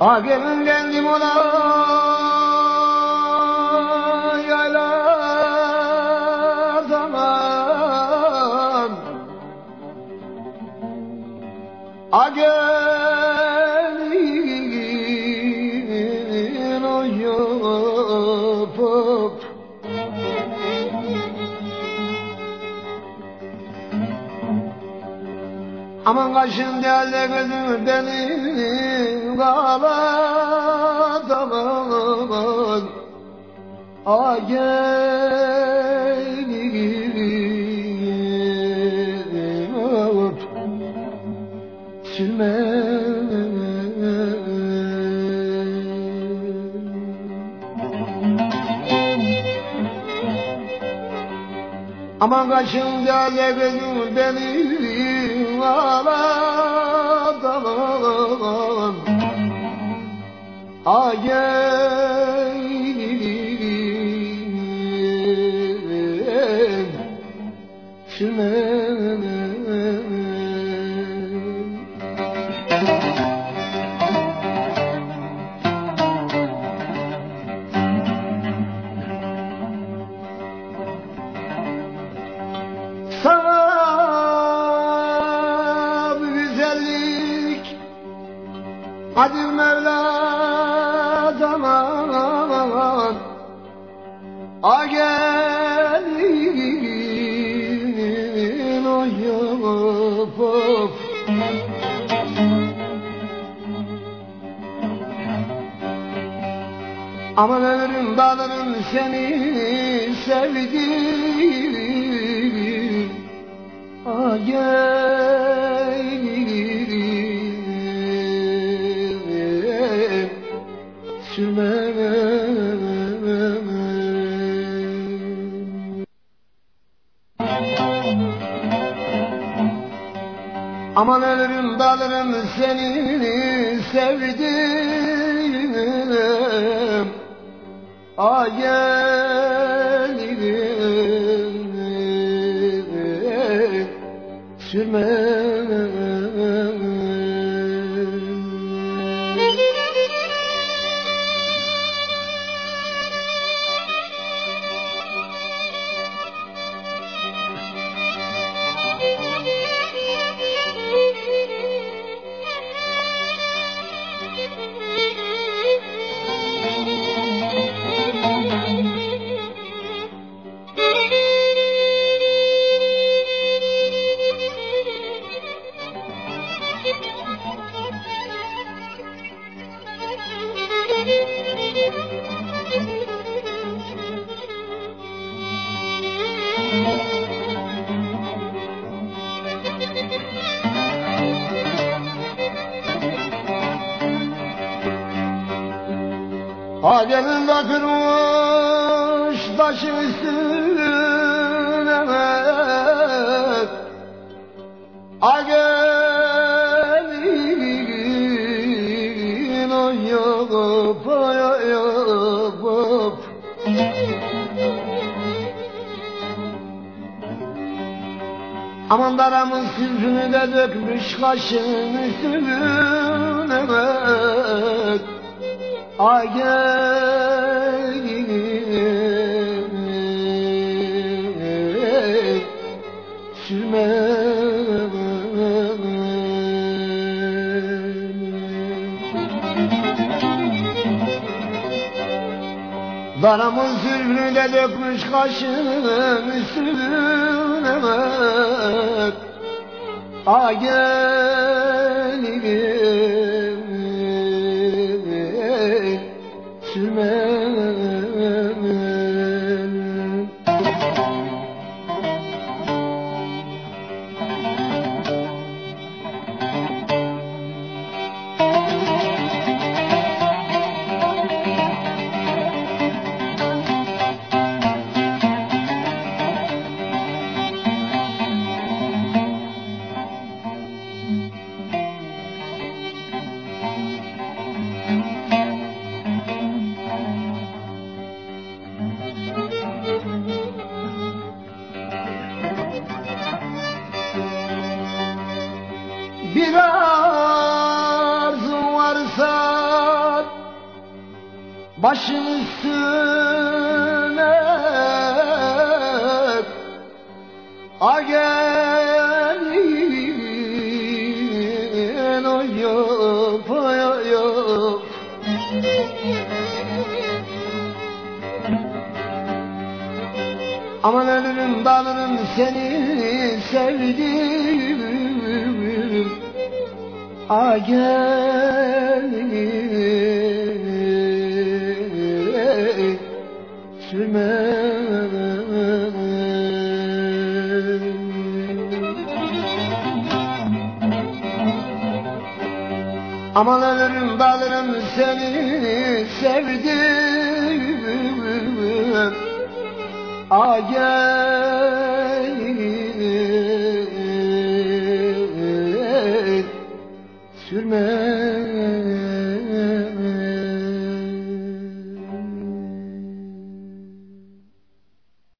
Ha gelin geldim ona yayla zaman. Ha gelin o yapıp Aman kaşın değerli gözüm benim kaladamın Agelip sürme Aman kaşın değerli gözüm benim aladamın Agel A gelin o yapıp Aman ölürüm dağlarım seni sevdim. A Aman ölürüm dalırım seni sevdim A gelirim sürme Hacenin oturmuş taşın üstüne Agelin o yapıp ya yapıp Aman daramın sülfünü de dökmüş kaşın üstüne Agel Daramın sülfünü de dökmüş kaşının üstüne Agel Başın üstüne A gelin o yop o yop Aman ölürüm dalırım seni sevdim. A gelin sürmem Aman ölürüm dalırım seni sevdim. A